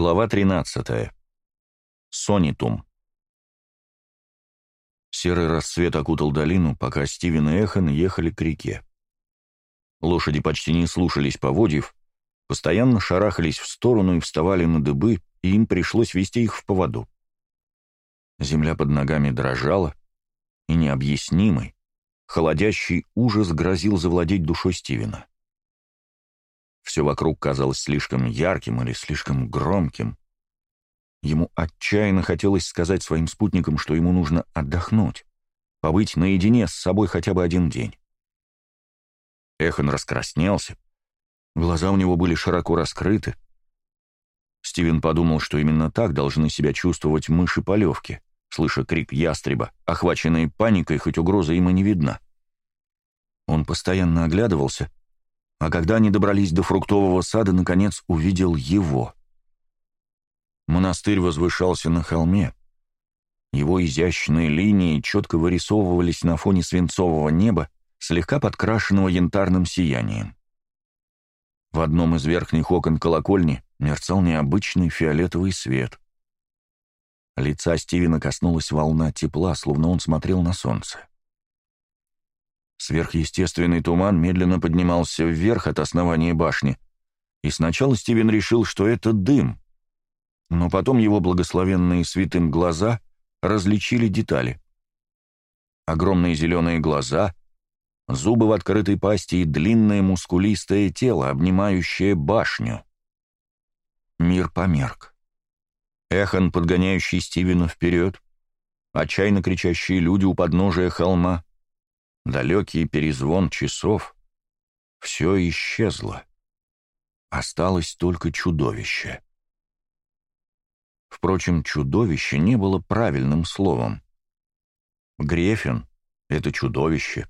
Глава 13. Сонитум. Серый рассвет окутал долину, пока Стивен и Эхан ехали к реке. Лошади почти не слушались поводьев, постоянно шарахались в сторону и вставали на дыбы, и им пришлось вести их в поводу. Земля под ногами дрожала, и необъяснимый, холодящий ужас грозил завладеть душой Стивена. Все вокруг казалось слишком ярким или слишком громким. Ему отчаянно хотелось сказать своим спутникам, что ему нужно отдохнуть, побыть наедине с собой хотя бы один день. Эхан раскраснелся, глаза у него были широко раскрыты. Стивен подумал, что именно так должны себя чувствовать мыши полевки, слыша крик ястреба, охваченные паникой, хоть угроза им и не видна. Он постоянно оглядывался — а когда они добрались до фруктового сада, наконец увидел его. Монастырь возвышался на холме. Его изящные линии четко вырисовывались на фоне свинцового неба, слегка подкрашенного янтарным сиянием. В одном из верхних окон колокольни мерцал необычный фиолетовый свет. Лица Стивена коснулась волна тепла, словно он смотрел на солнце. Сверхъестественный туман медленно поднимался вверх от основания башни, и сначала Стивен решил, что это дым, но потом его благословенные святым глаза различили детали. Огромные зеленые глаза, зубы в открытой пасти и длинное мускулистое тело, обнимающее башню. Мир померк. Эхон, подгоняющий Стивена вперед, отчаянно кричащие люди у подножия холма — далекий перезвон часов, все исчезло. Осталось только чудовище. Впрочем, чудовище не было правильным словом. Грефин — это чудовище.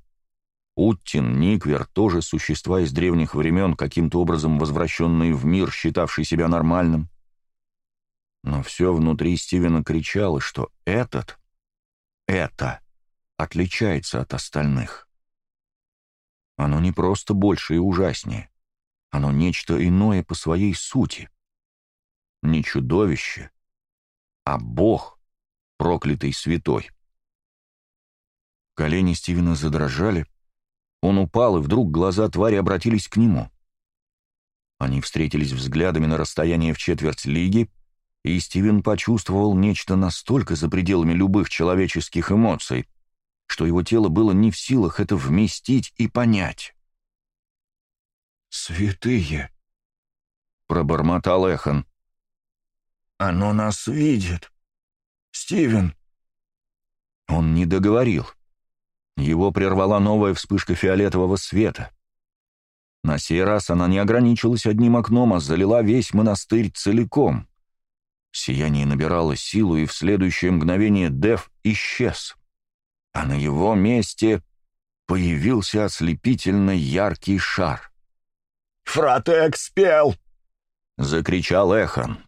Уттин, Никвер — тоже существа из древних времен, каким-то образом возвращенные в мир, считавший себя нормальным. Но все внутри Стивена кричало, что этот — это — отличается от остальных. Оно не просто больше и ужаснее. Оно нечто иное по своей сути. Не чудовище, а Бог, проклятый святой. Колени Стивена задрожали, он упал, и вдруг глаза твари обратились к нему. Они встретились взглядами на расстояние в четверть лиги, и Стивен почувствовал нечто настолько за пределами любых человеческих эмоций — что его тело было не в силах это вместить и понять. «Святые!» — пробормотал Эхан. «Оно нас видит! Стивен!» Он не договорил. Его прервала новая вспышка фиолетового света. На сей раз она не ограничилась одним окном, а залила весь монастырь целиком. Сияние набирало силу, и в следующее мгновение Дев исчез а на его месте появился ослепительно яркий шар. «Фратек спел!» — закричал Эхан.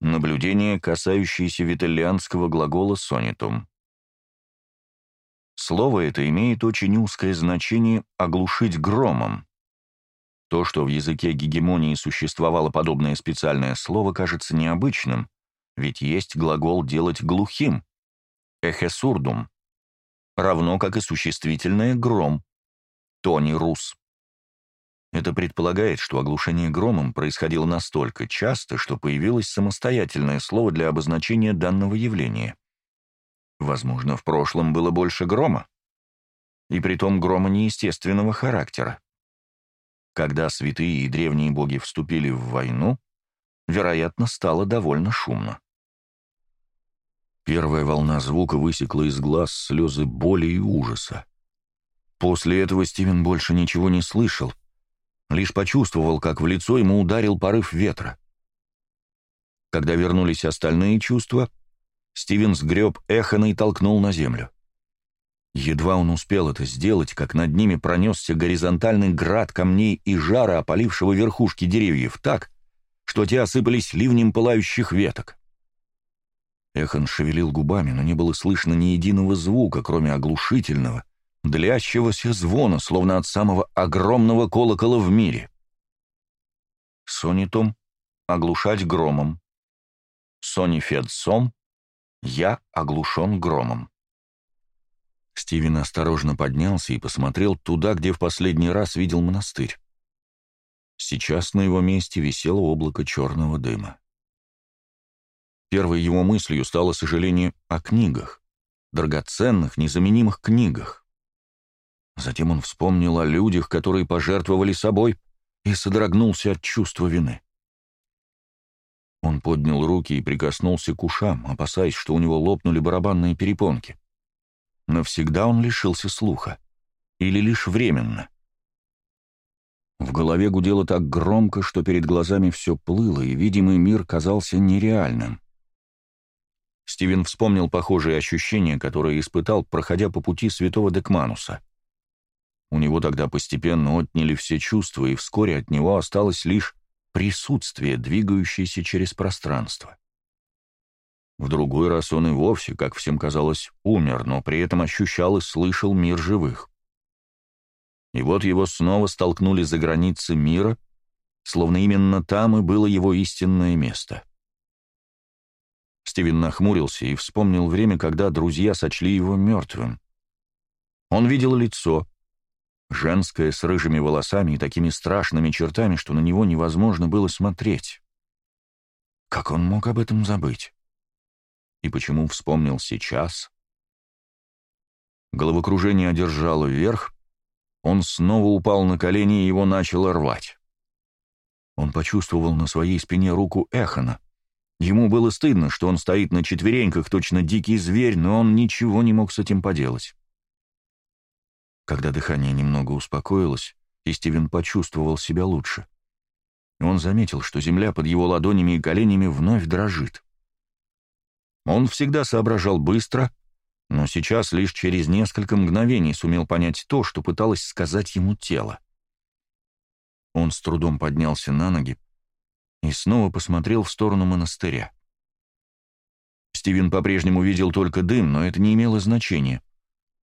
Наблюдение, касающееся витальянского глагола «сонитум». Слово это имеет очень узкое значение «оглушить громом». То, что в языке гегемонии существовало подобное специальное слово, кажется необычным, ведь есть глагол «делать глухим», «эхесурдум», равно как и существительное «гром», «тони рус». Это предполагает, что оглушение громом происходило настолько часто, что появилось самостоятельное слово для обозначения данного явления. Возможно, в прошлом было больше грома, и притом грома неестественного характера. Когда святые и древние боги вступили в войну, вероятно, стало довольно шумно. Первая волна звука высекла из глаз слезы боли и ужаса. После этого Стивен больше ничего не слышал, лишь почувствовал, как в лицо ему ударил порыв ветра. Когда вернулись остальные чувства, Стивен сгреб эхо и толкнул на землю. Едва он успел это сделать, как над ними пронесся горизонтальный град камней и жара, опалившего верхушки деревьев так, что те осыпались ливнем пылающих веток. Эхан шевелил губами, но не было слышно ни единого звука, кроме оглушительного, длящегося звона, словно от самого огромного колокола в мире. Сонитом, — оглушать громом. Сонифедсом — я оглушен громом. Стивен осторожно поднялся и посмотрел туда, где в последний раз видел монастырь. Сейчас на его месте висело облако черного дыма. Первой его мыслью стало сожаление о книгах, драгоценных, незаменимых книгах. Затем он вспомнил о людях, которые пожертвовали собой, и содрогнулся от чувства вины. Он поднял руки и прикоснулся к ушам, опасаясь, что у него лопнули барабанные перепонки. Навсегда он лишился слуха. Или лишь временно. В голове гудело так громко, что перед глазами все плыло, и видимый мир казался нереальным. Стивен вспомнил похожие ощущения, которые испытал, проходя по пути святого Декмануса. У него тогда постепенно отняли все чувства, и вскоре от него осталось лишь присутствие, двигающееся через пространство. В другой раз он и вовсе, как всем казалось, умер, но при этом ощущал и слышал мир живых. И вот его снова столкнули за границы мира, словно именно там и было его истинное место — Стивен нахмурился и вспомнил время, когда друзья сочли его мертвым. Он видел лицо, женское, с рыжими волосами и такими страшными чертами, что на него невозможно было смотреть. Как он мог об этом забыть? И почему вспомнил сейчас? Головокружение одержало верх, он снова упал на колени и его начало рвать. Он почувствовал на своей спине руку Эхана. Ему было стыдно, что он стоит на четвереньках, точно дикий зверь, но он ничего не мог с этим поделать. Когда дыхание немного успокоилось, и Стивен почувствовал себя лучше, он заметил, что земля под его ладонями и коленями вновь дрожит. Он всегда соображал быстро, но сейчас лишь через несколько мгновений сумел понять то, что пыталось сказать ему тело. Он с трудом поднялся на ноги, и снова посмотрел в сторону монастыря. Стивен по-прежнему видел только дым, но это не имело значения.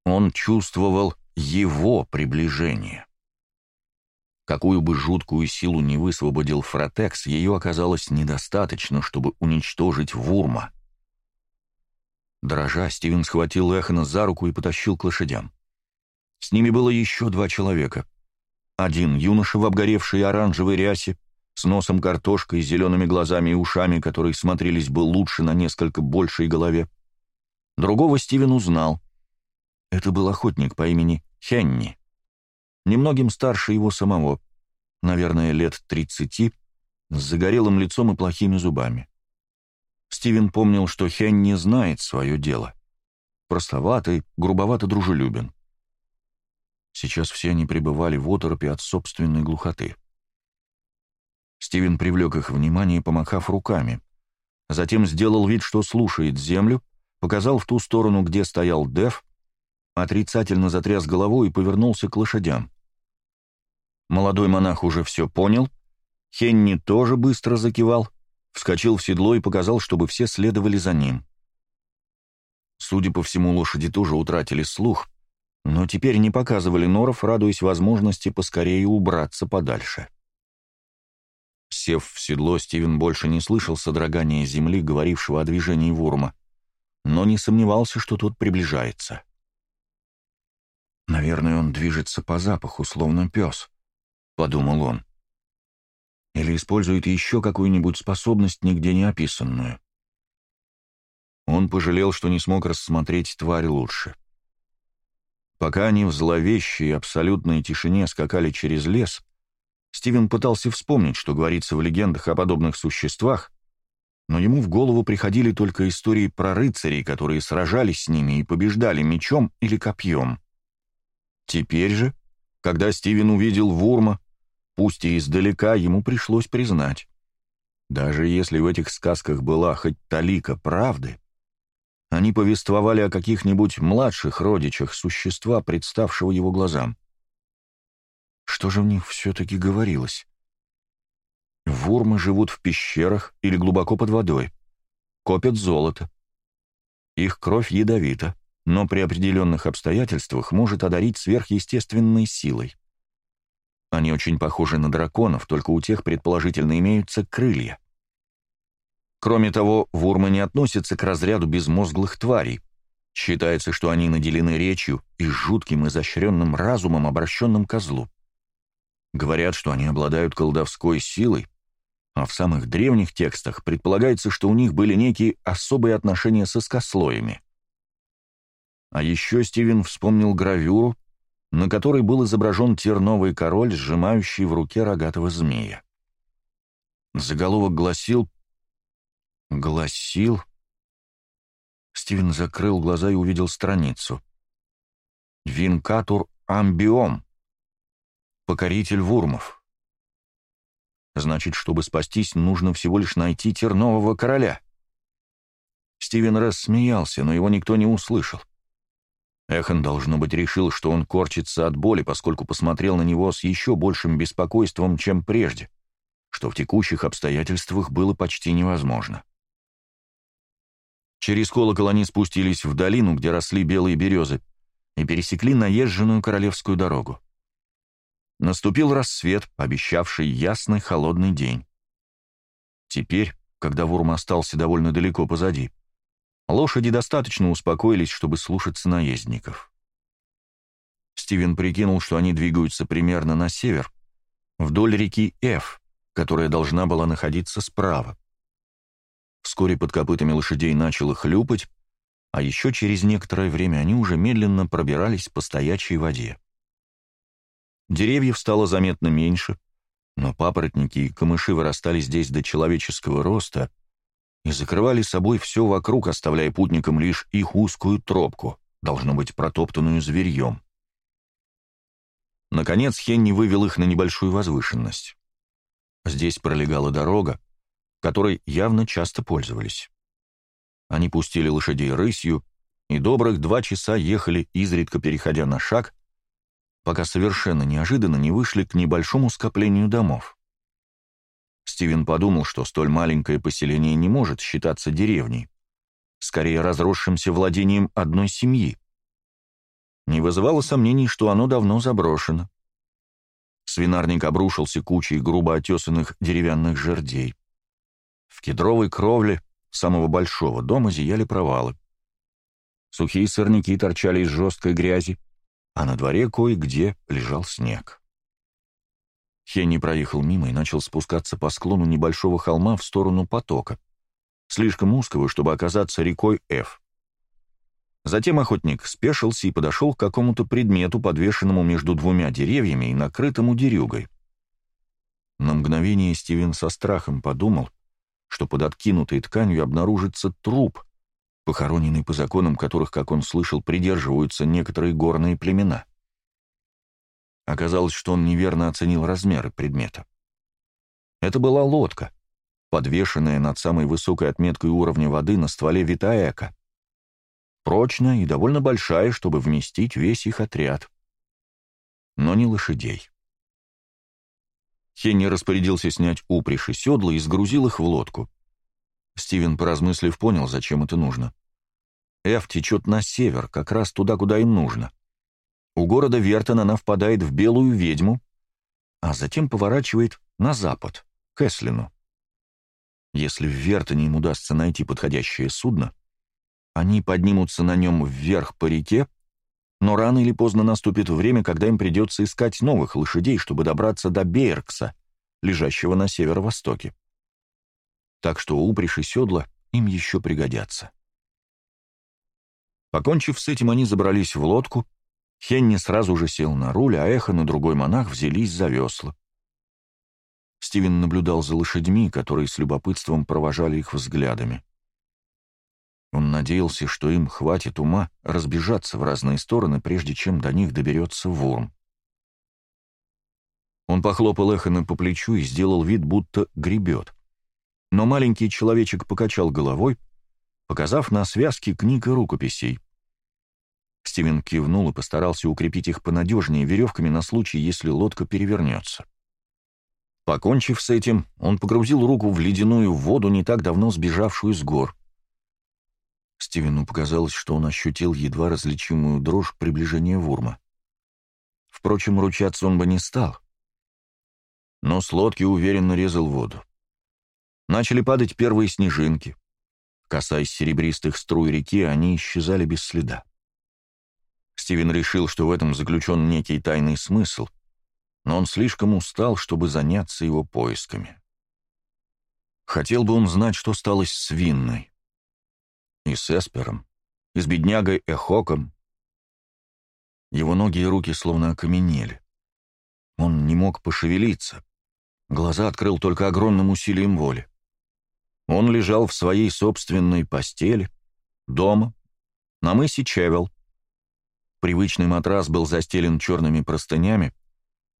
Он чувствовал его приближение. Какую бы жуткую силу не высвободил Фротекс, ее оказалось недостаточно, чтобы уничтожить Вурма. Дрожа, Стивен схватил Эхана за руку и потащил к лошадям. С ними было еще два человека. Один юноша в обгоревшей оранжевой рясе, с носом картошкой, зелеными глазами и ушами, которые смотрелись бы лучше на несколько большей голове. Другого Стивен узнал. Это был охотник по имени Хенни. Немногим старше его самого, наверное, лет тридцати, с загорелым лицом и плохими зубами. Стивен помнил, что Хенни знает свое дело. Простоватый, грубовато дружелюбен. Сейчас все они пребывали в оторопе от собственной глухоты. — Стивен привлек их внимание, помахав руками. Затем сделал вид, что слушает землю, показал в ту сторону, где стоял Дев, отрицательно затряс головой и повернулся к лошадям. Молодой монах уже все понял, Хенни тоже быстро закивал, вскочил в седло и показал, чтобы все следовали за ним. Судя по всему, лошади тоже утратили слух, но теперь не показывали норов, радуясь возможности поскорее убраться подальше. — Сев в седло, Стивен больше не слышал содрогания земли, говорившего о движении Вурма, но не сомневался, что тот приближается. «Наверное, он движется по запаху, словно пес», — подумал он. «Или использует еще какую-нибудь способность, нигде не описанную». Он пожалел, что не смог рассмотреть тварь лучше. Пока они в зловещей абсолютной тишине скакали через лес, Стивен пытался вспомнить, что говорится в легендах о подобных существах, но ему в голову приходили только истории про рыцарей, которые сражались с ними и побеждали мечом или копьем. Теперь же, когда Стивен увидел Вурма, пусть и издалека, ему пришлось признать, даже если в этих сказках была хоть талика правды, они повествовали о каких-нибудь младших родичах существа, представшего его глазам. Что же в них все-таки говорилось? Вурмы живут в пещерах или глубоко под водой. Копят золото. Их кровь ядовита, но при определенных обстоятельствах может одарить сверхъестественной силой. Они очень похожи на драконов, только у тех, предположительно, имеются крылья. Кроме того, вурмы не относятся к разряду безмозглых тварей. Считается, что они наделены речью и жутким изощренным разумом, обращенным ко злу. Говорят, что они обладают колдовской силой, а в самых древних текстах предполагается, что у них были некие особые отношения со скослоями. А еще Стивен вспомнил гравюру, на которой был изображен терновый король, сжимающий в руке рогатого змея. Заголовок гласил «Гласил?» Стивен закрыл глаза и увидел страницу. «Винкатур амбиом», Покоритель Вурмов. Значит, чтобы спастись, нужно всего лишь найти Тернового короля. Стивен рассмеялся, но его никто не услышал. Эхан, должно быть, решил, что он корчится от боли, поскольку посмотрел на него с еще большим беспокойством, чем прежде, что в текущих обстоятельствах было почти невозможно. Через колокол они спустились в долину, где росли белые березы, и пересекли наезженную королевскую дорогу. Наступил рассвет, обещавший ясный холодный день. Теперь, когда Вурм остался довольно далеко позади, лошади достаточно успокоились, чтобы слушаться наездников. Стивен прикинул, что они двигаются примерно на север, вдоль реки Эф, которая должна была находиться справа. Вскоре под копытами лошадей начало хлюпать, а еще через некоторое время они уже медленно пробирались по стоячей воде. Деревьев стало заметно меньше, но папоротники и камыши вырастали здесь до человеческого роста и закрывали собой все вокруг, оставляя путникам лишь их узкую тропку, должно быть протоптанную зверьем. Наконец Хенни вывел их на небольшую возвышенность. Здесь пролегала дорога, которой явно часто пользовались. Они пустили лошадей рысью, и добрых два часа ехали, изредка переходя на шаг, пока совершенно неожиданно не вышли к небольшому скоплению домов. Стивен подумал, что столь маленькое поселение не может считаться деревней, скорее разросшимся владением одной семьи. Не вызывало сомнений, что оно давно заброшено. Свинарник обрушился кучей грубо отесанных деревянных жердей. В кедровой кровле самого большого дома зияли провалы. Сухие сорняки торчали из жесткой грязи, а на дворе кое-где лежал снег. Хенни проехал мимо и начал спускаться по склону небольшого холма в сторону потока, слишком узкого, чтобы оказаться рекой Ф. Затем охотник спешился и подошел к какому-то предмету, подвешенному между двумя деревьями и накрытому дерюгой. На мгновение Стивен со страхом подумал, что под откинутой тканью обнаружится труп, похороненный по законам которых, как он слышал, придерживаются некоторые горные племена. Оказалось, что он неверно оценил размеры предмета. Это была лодка, подвешенная над самой высокой отметкой уровня воды на стволе Витаэка. Прочная и довольно большая, чтобы вместить весь их отряд. Но не лошадей. Хенни распорядился снять упряжь и седла и сгрузил их в лодку. Стивен, поразмыслив, понял, зачем это нужно. Эв течет на север, как раз туда, куда им нужно. У города Вертон она впадает в Белую Ведьму, а затем поворачивает на запад, к Эслину. Если в Вертоне им удастся найти подходящее судно, они поднимутся на нем вверх по реке, но рано или поздно наступит время, когда им придется искать новых лошадей, чтобы добраться до Бейеркса, лежащего на северо-востоке. Так что упряжь и седла им еще пригодятся. Покончив с этим, они забрались в лодку. Хенни сразу же сел на руль, а Эхо на другой монах взялись за весла. Стивен наблюдал за лошадьми, которые с любопытством провожали их взглядами. Он надеялся, что им хватит ума разбежаться в разные стороны, прежде чем до них доберется вурм. Он похлопал Эхана по плечу и сделал вид, будто гребет. Но маленький человечек покачал головой, показав на связке книг и рукописей. Стивен кивнул и постарался укрепить их понадежнее веревками на случай, если лодка перевернется. Покончив с этим, он погрузил руку в ледяную воду, не так давно сбежавшую с гор. Стивену показалось, что он ощутил едва различимую дрожь приближения Вурма. Впрочем, ручаться он бы не стал. Но с лодки уверенно резал воду. Начали падать первые снежинки. Касаясь серебристых струй реки, они исчезали без следа. Стивен решил, что в этом заключен некий тайный смысл, но он слишком устал, чтобы заняться его поисками. Хотел бы он знать, что стало с Винной. И с Эспером, и с беднягой Эхоком. Его ноги и руки словно окаменели. Он не мог пошевелиться. Глаза открыл только огромным усилием воли. Он лежал в своей собственной постели, дома, на мысе Чевел. Привычный матрас был застелен черными простынями,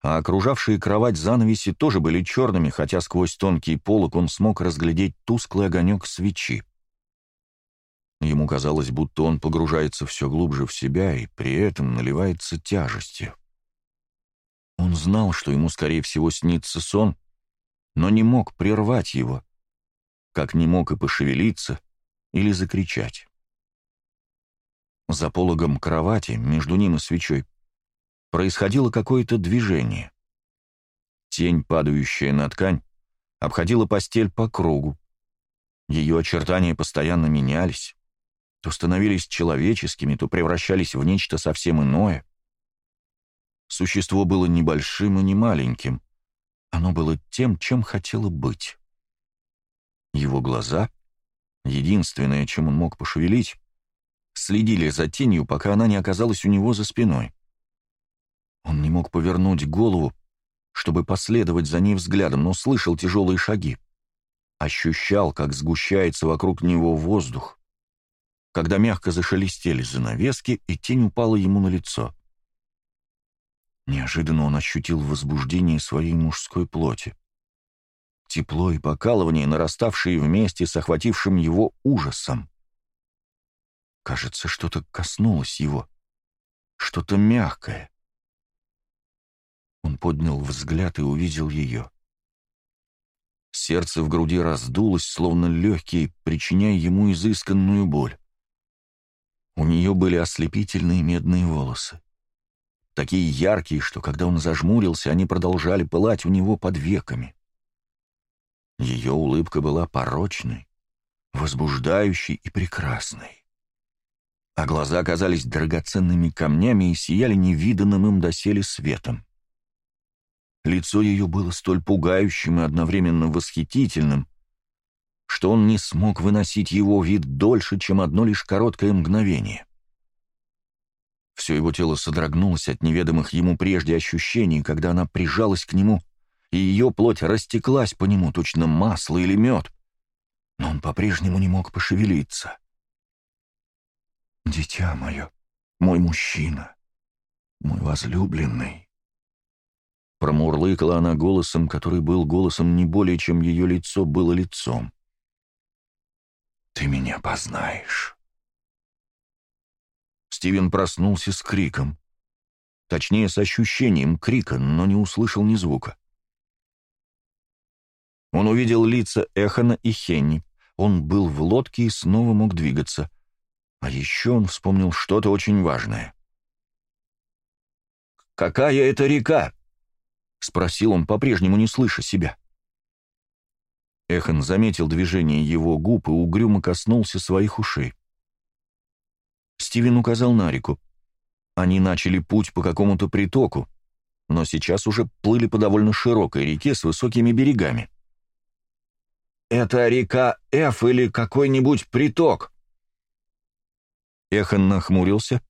а окружавшие кровать занавеси тоже были черными, хотя сквозь тонкий полок он смог разглядеть тусклый огонек свечи. Ему казалось, будто он погружается все глубже в себя и при этом наливается тяжестью. Он знал, что ему, скорее всего, снится сон, но не мог прервать его, как не мог и пошевелиться, или закричать. За пологом кровати, между ним и свечой, происходило какое-то движение. Тень, падающая на ткань, обходила постель по кругу. Ее очертания постоянно менялись, то становились человеческими, то превращались в нечто совсем иное. Существо было небольшим и не маленьким. Оно было тем, чем хотело быть. Его глаза, единственное, чем он мог пошевелить, следили за тенью, пока она не оказалась у него за спиной. Он не мог повернуть голову, чтобы последовать за ней взглядом, но слышал тяжелые шаги. Ощущал, как сгущается вокруг него воздух, когда мягко зашелестели занавески, и тень упала ему на лицо. Неожиданно он ощутил возбуждение своей мужской плоти тепло и покалывание, нараставшие вместе с охватившим его ужасом. Кажется, что-то коснулось его, что-то мягкое. Он поднял взгляд и увидел ее. Сердце в груди раздулось, словно легкие, причиняя ему изысканную боль. У нее были ослепительные медные волосы. Такие яркие, что когда он зажмурился, они продолжали пылать у него под веками. Ее улыбка была порочной, возбуждающей и прекрасной. А глаза казались драгоценными камнями и сияли невиданным им доселе светом. Лицо ее было столь пугающим и одновременно восхитительным, что он не смог выносить его вид дольше, чем одно лишь короткое мгновение. Все его тело содрогнулось от неведомых ему прежде ощущений, когда она прижалась к нему и ее плоть растеклась по нему точно масло или мед. Но он по-прежнему не мог пошевелиться. «Дитя мое, мой мужчина, мой возлюбленный», Промурлыкала она голосом, который был голосом не более, чем ее лицо было лицом. «Ты меня познаешь». Стивен проснулся с криком. Точнее, с ощущением крика, но не услышал ни звука. Он увидел лица Эхана и Хенни. Он был в лодке и снова мог двигаться. А еще он вспомнил что-то очень важное. «Какая это река?» — спросил он, по-прежнему не слыша себя. Эхан заметил движение его губ и угрюмо коснулся своих ушей. Стивен указал на реку. Они начали путь по какому-то притоку, но сейчас уже плыли по довольно широкой реке с высокими берегами это река Ф или какой-нибудь приток?» Эхан нахмурился,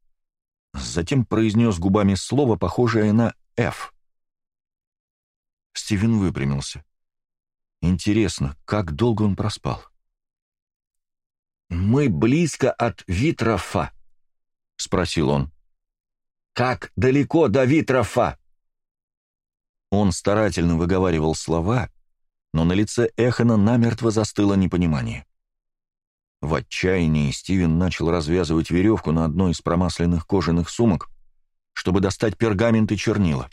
затем произнес губами слово, похожее на «Ф». Стивен выпрямился. Интересно, как долго он проспал? «Мы близко от Витрофа», — спросил он. «Как далеко до Витрофа?» Он старательно выговаривал слова, но на лице Эхона намертво застыло непонимание. В отчаянии Стивен начал развязывать веревку на одной из промасленных кожаных сумок, чтобы достать пергамент и чернила.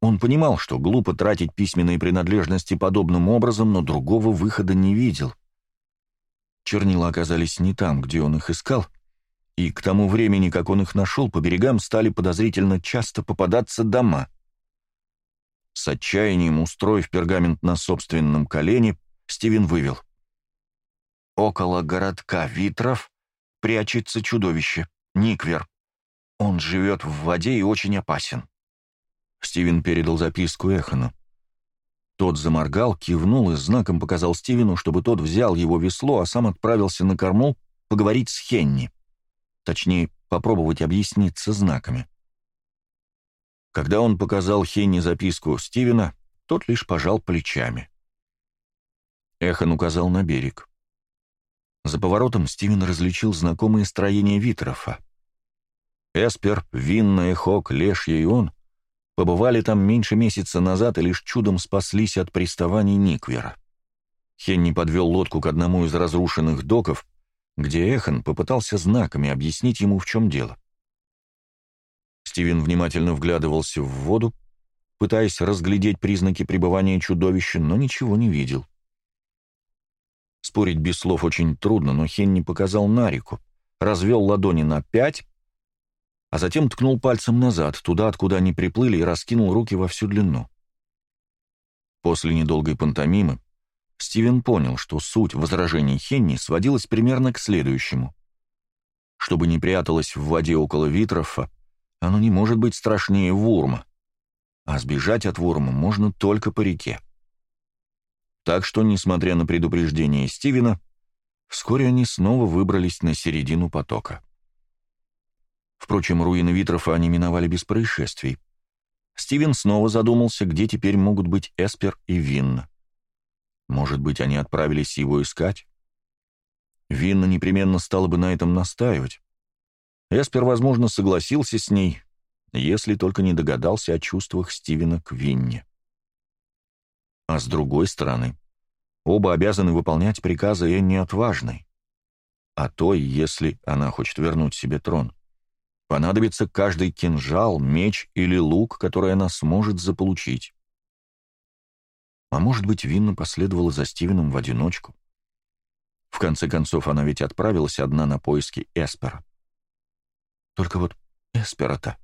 Он понимал, что глупо тратить письменные принадлежности подобным образом, но другого выхода не видел. Чернила оказались не там, где он их искал, и к тому времени, как он их нашел, по берегам стали подозрительно часто попадаться дома — с отчаянием устроив пергамент на собственном колене, Стивен вывел. «Около городка Витров прячется чудовище, Никвер. Он живет в воде и очень опасен». Стивен передал записку Эхану. Тот заморгал, кивнул и знаком показал Стивену, чтобы тот взял его весло, а сам отправился на корму поговорить с Хенни. Точнее, попробовать объясниться знаками. Когда он показал Хейне записку Стивена, тот лишь пожал плечами. Эхан указал на берег. За поворотом Стивен различил знакомые строения Витрофа. Эспер, Винна, Эхок, Лешья и он побывали там меньше месяца назад и лишь чудом спаслись от приставаний Никвера. Хенни подвел лодку к одному из разрушенных доков, где Эхан попытался знаками объяснить ему, в чем дело. Стивен внимательно вглядывался в воду, пытаясь разглядеть признаки пребывания чудовища, но ничего не видел. Спорить без слов очень трудно, но Хенни показал на реку, развел ладони на пять, а затем ткнул пальцем назад, туда, откуда они приплыли, и раскинул руки во всю длину. После недолгой пантомимы Стивен понял, что суть возражений Хенни сводилась примерно к следующему. Чтобы не пряталась в воде около Витрофа, оно не может быть страшнее Вурма. А сбежать от Вурма можно только по реке. Так что, несмотря на предупреждение Стивена, вскоре они снова выбрались на середину потока. Впрочем, руины Витрофа они миновали без происшествий. Стивен снова задумался, где теперь могут быть Эспер и Винна. Может быть, они отправились его искать? Винна непременно стала бы на этом настаивать. Эспер, возможно, согласился с ней, если только не догадался о чувствах Стивена к Винне. А с другой стороны, оба обязаны выполнять приказы Энни Отважной, а то, если она хочет вернуть себе трон. Понадобится каждый кинжал, меч или лук, который она сможет заполучить. А может быть, Винна последовала за Стивеном в одиночку? В конце концов, она ведь отправилась одна на поиски Эспера. Только вот Эсперота,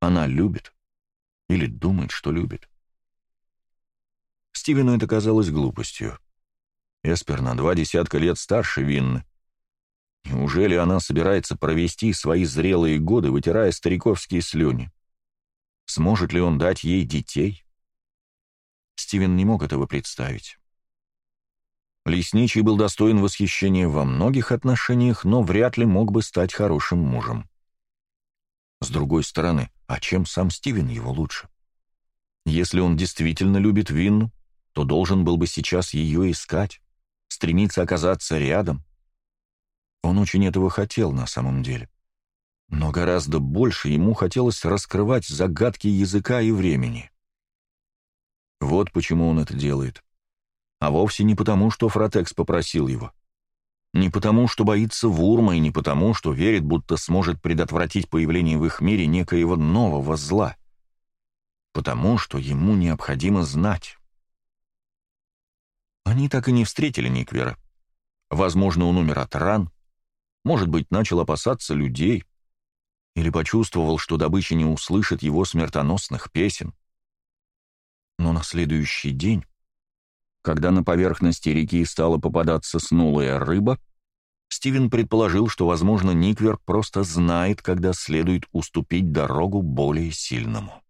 она любит. Или думает, что любит. Стивену это казалось глупостью. Эспер на два десятка лет старше Винны. Неужели она собирается провести свои зрелые годы, вытирая стариковские слюни? Сможет ли он дать ей детей? Стивен не мог этого представить. Лесничий был достоин восхищения во многих отношениях, но вряд ли мог бы стать хорошим мужем. С другой стороны, а чем сам Стивен его лучше? Если он действительно любит Винну, то должен был бы сейчас ее искать, стремиться оказаться рядом. Он очень этого хотел на самом деле. Но гораздо больше ему хотелось раскрывать загадки языка и времени. Вот почему он это делает. А вовсе не потому, что Фротекс попросил его. Не потому, что боится Вурма, и не потому, что верит, будто сможет предотвратить появление в их мире некоего нового зла. Потому, что ему необходимо знать. Они так и не встретили Никвера. Возможно, он умер от ран, может быть, начал опасаться людей, или почувствовал, что добыча не услышит его смертоносных песен. Но на следующий день когда на поверхности реки стала попадаться снулая рыба, Стивен предположил, что, возможно, Никвер просто знает, когда следует уступить дорогу более сильному.